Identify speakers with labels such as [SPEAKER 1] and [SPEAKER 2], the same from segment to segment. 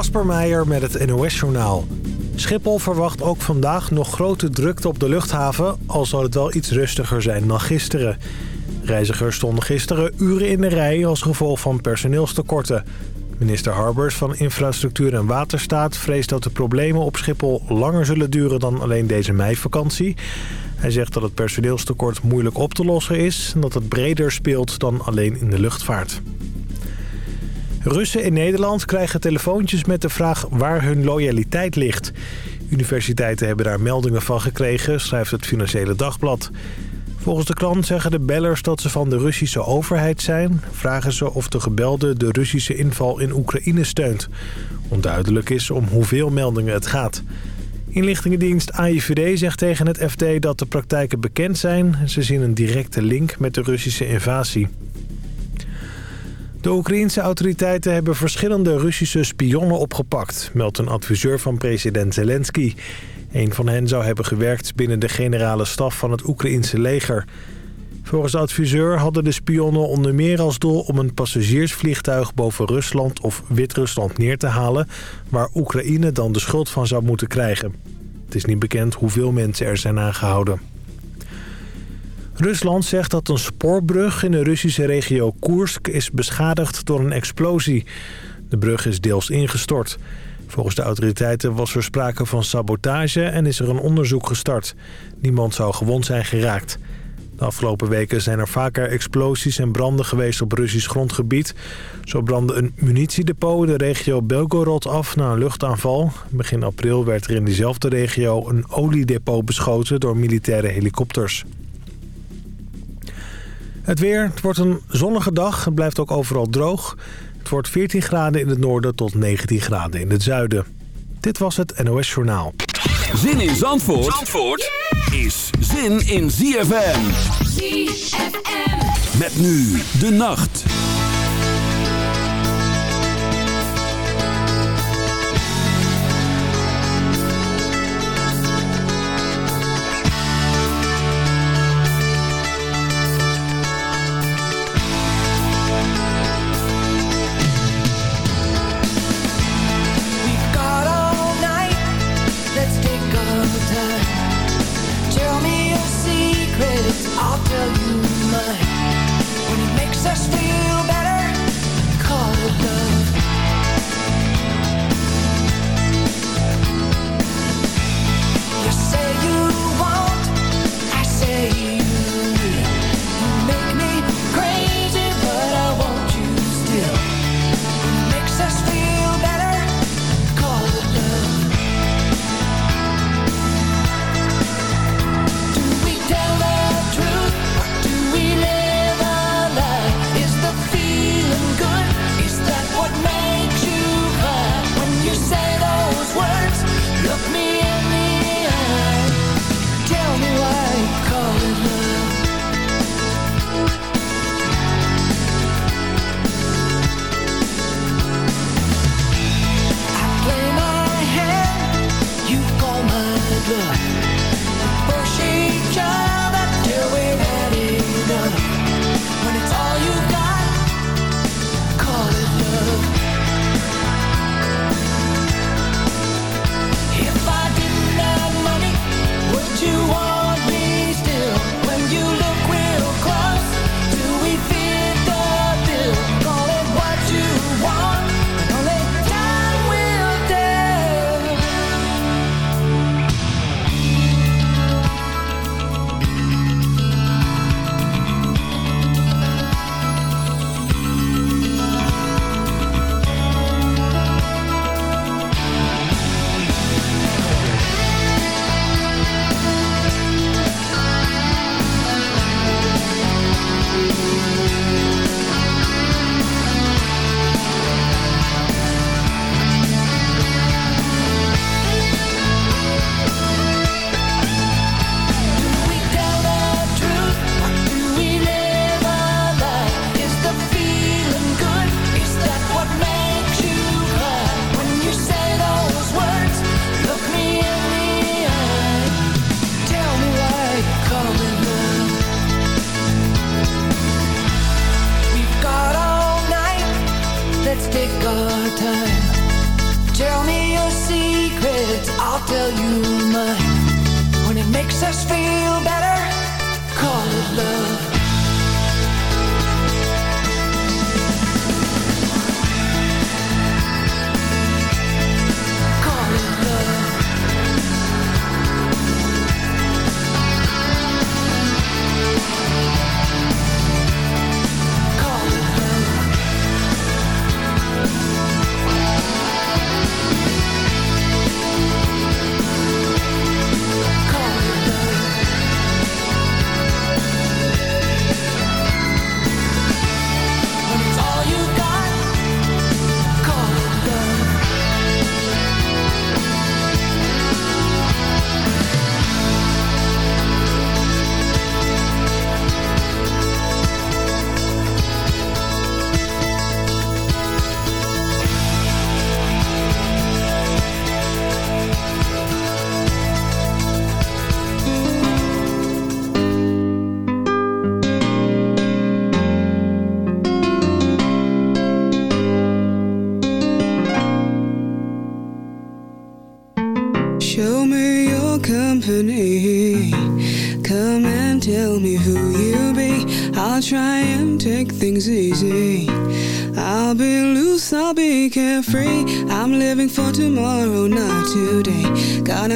[SPEAKER 1] Kasper Meijer met het NOS-journaal. Schiphol verwacht ook vandaag nog grote drukte op de luchthaven... al zal het wel iets rustiger zijn dan gisteren. Reizigers stonden gisteren uren in de rij als gevolg van personeelstekorten. Minister Harbers van Infrastructuur en Waterstaat vreest dat de problemen op Schiphol langer zullen duren dan alleen deze meivakantie. Hij zegt dat het personeelstekort moeilijk op te lossen is en dat het breder speelt dan alleen in de luchtvaart. Russen in Nederland krijgen telefoontjes met de vraag waar hun loyaliteit ligt. Universiteiten hebben daar meldingen van gekregen, schrijft het Financiële Dagblad. Volgens de krant zeggen de bellers dat ze van de Russische overheid zijn... vragen ze of de gebelde de Russische inval in Oekraïne steunt. Onduidelijk is om hoeveel meldingen het gaat. Inlichtingendienst AIVD zegt tegen het FT dat de praktijken bekend zijn. Ze zien een directe link met de Russische invasie. De Oekraïense autoriteiten hebben verschillende Russische spionnen opgepakt... meldt een adviseur van president Zelensky. Een van hen zou hebben gewerkt binnen de generale staf van het Oekraïense leger. Volgens de adviseur hadden de spionnen onder meer als doel... om een passagiersvliegtuig boven Rusland of Wit-Rusland neer te halen... waar Oekraïne dan de schuld van zou moeten krijgen. Het is niet bekend hoeveel mensen er zijn aangehouden. Rusland zegt dat een spoorbrug in de Russische regio Koersk is beschadigd door een explosie. De brug is deels ingestort. Volgens de autoriteiten was er sprake van sabotage en is er een onderzoek gestart. Niemand zou gewond zijn geraakt. De afgelopen weken zijn er vaker explosies en branden geweest op Russisch grondgebied. Zo brandde een munitiedepot de regio Belgorod af na een luchtaanval. Begin april werd er in diezelfde regio een oliedepot beschoten door militaire helikopters. Het weer, het wordt een zonnige dag. Het blijft ook overal droog. Het wordt 14 graden in het noorden tot 19 graden in het zuiden. Dit was het NOS Journaal.
[SPEAKER 2] Zin in Zandvoort, Zandvoort is zin in ZFM. ZFM. Met nu de nacht.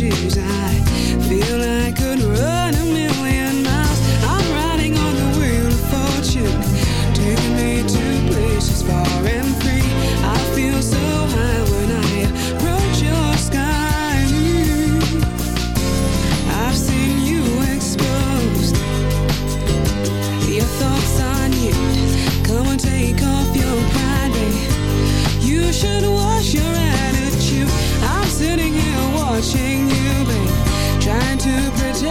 [SPEAKER 3] She's I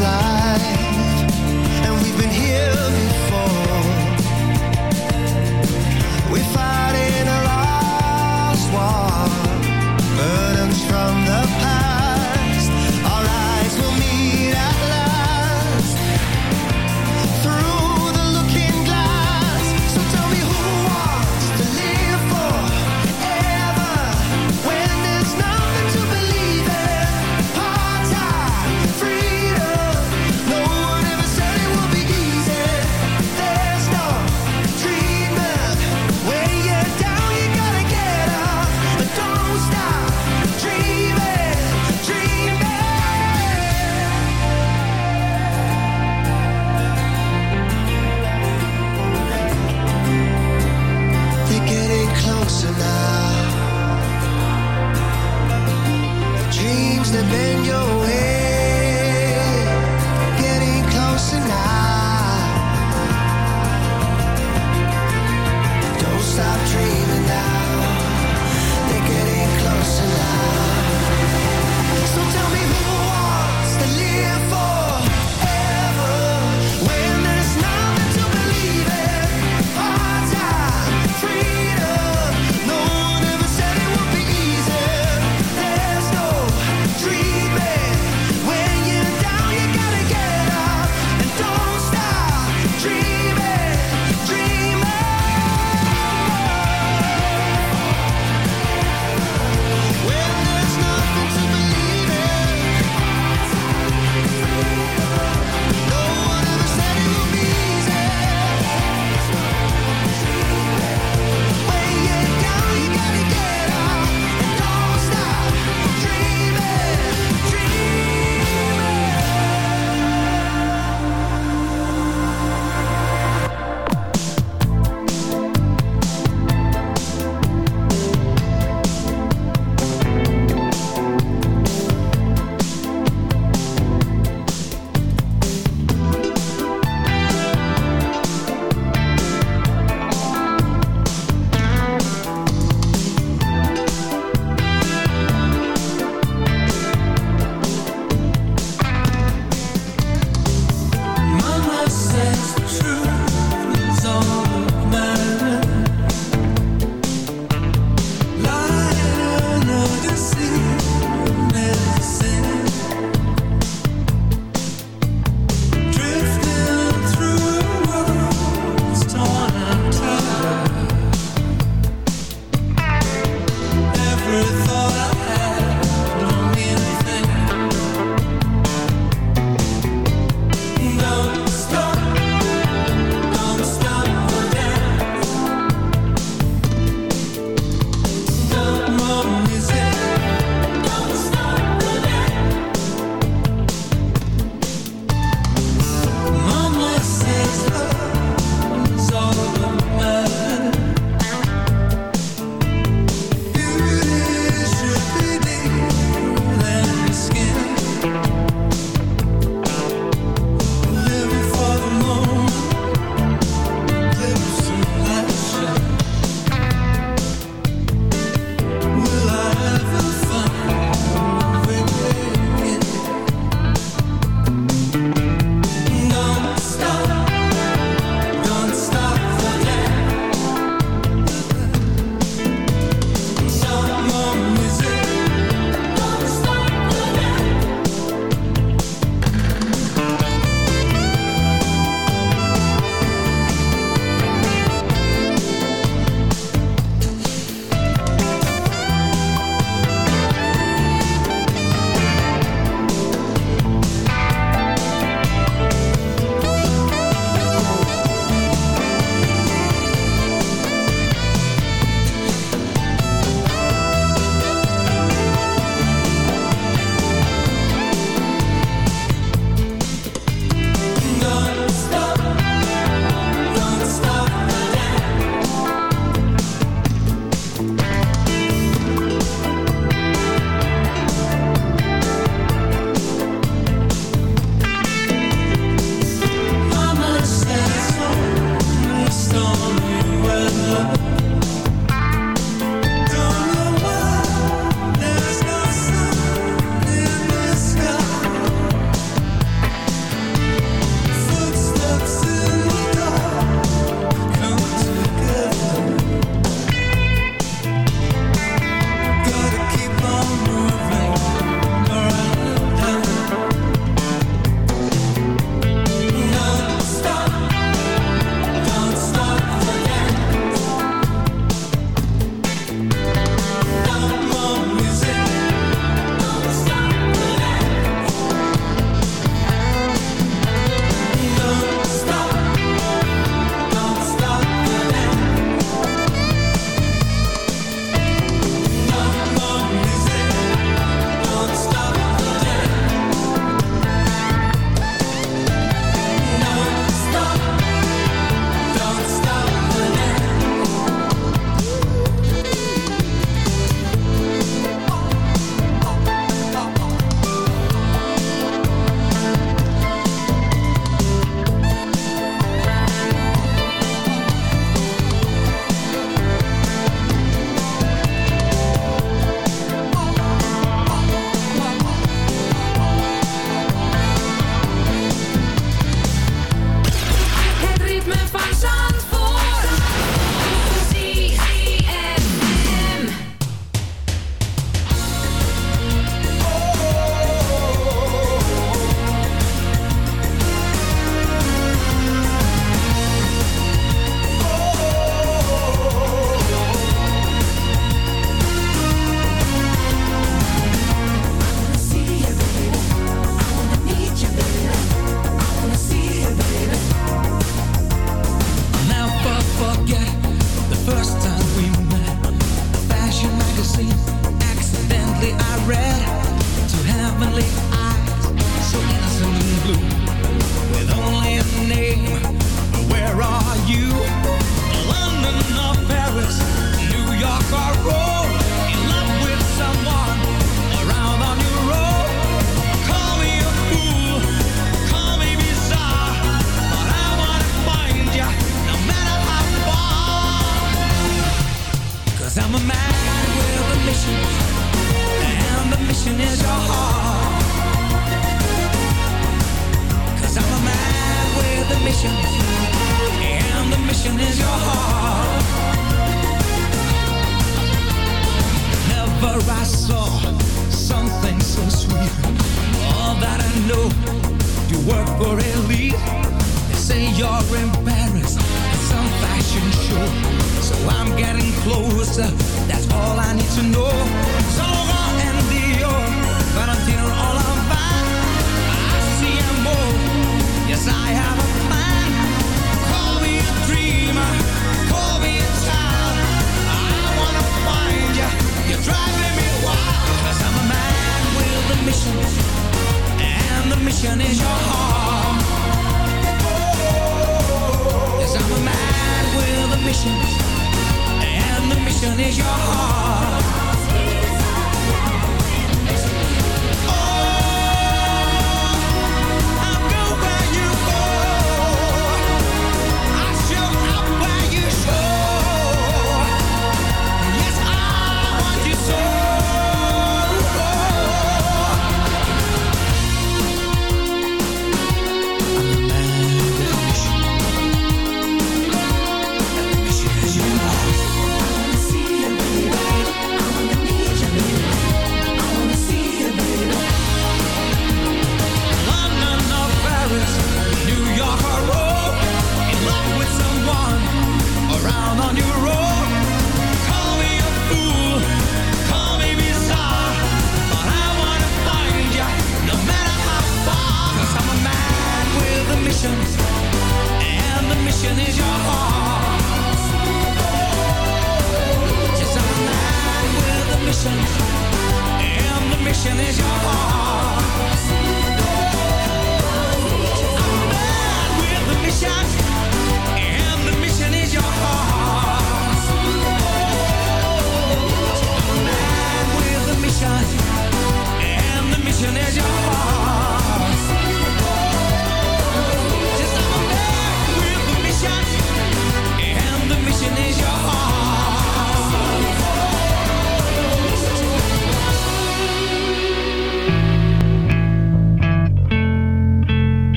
[SPEAKER 4] life, and we've been here.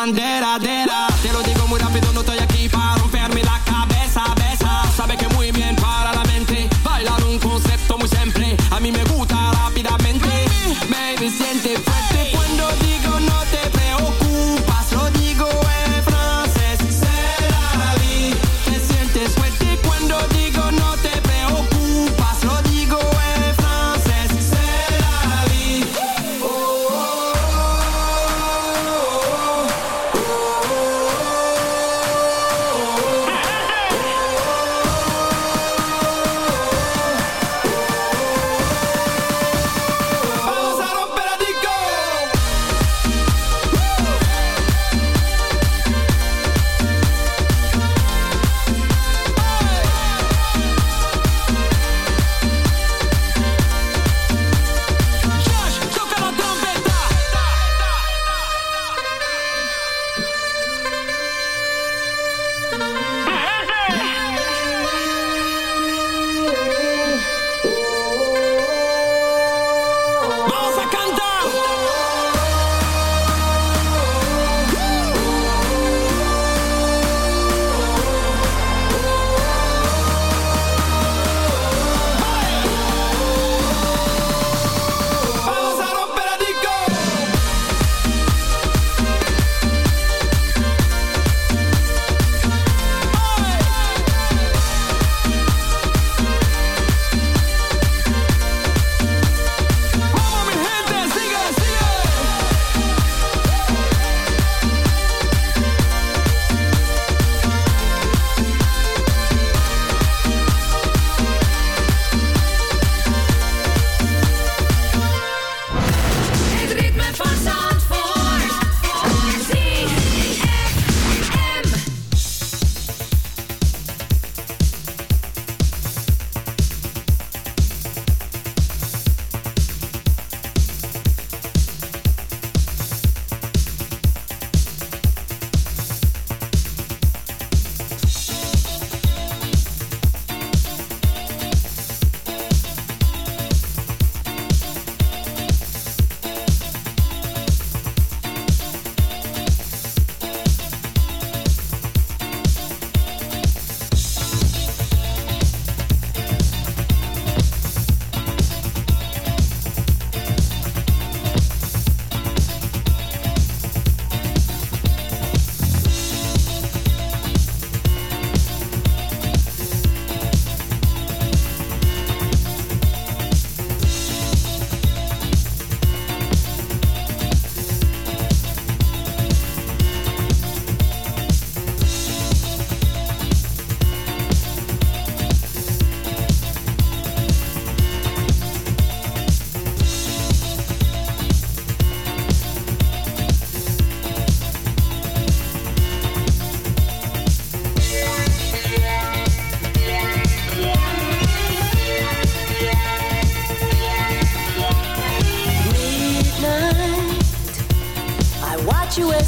[SPEAKER 5] bandera
[SPEAKER 6] de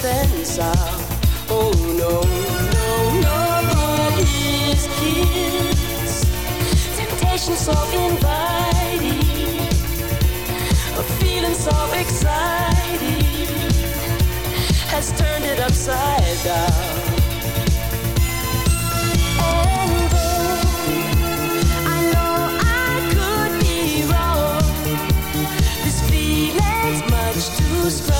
[SPEAKER 6] defense out. Oh no, no, nobody his kiss, Temptation so inviting, a feeling so exciting has turned it upside down. And I know I could be wrong. This feeling's much too strong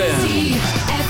[SPEAKER 2] ZFM.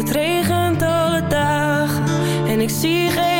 [SPEAKER 7] het regent alle dag. en ik zie geen